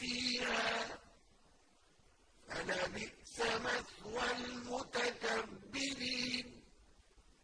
فِيهَا ۚ. فَلَبِئْسَ مَثْوَى الْمُتَكَبِّرِينَ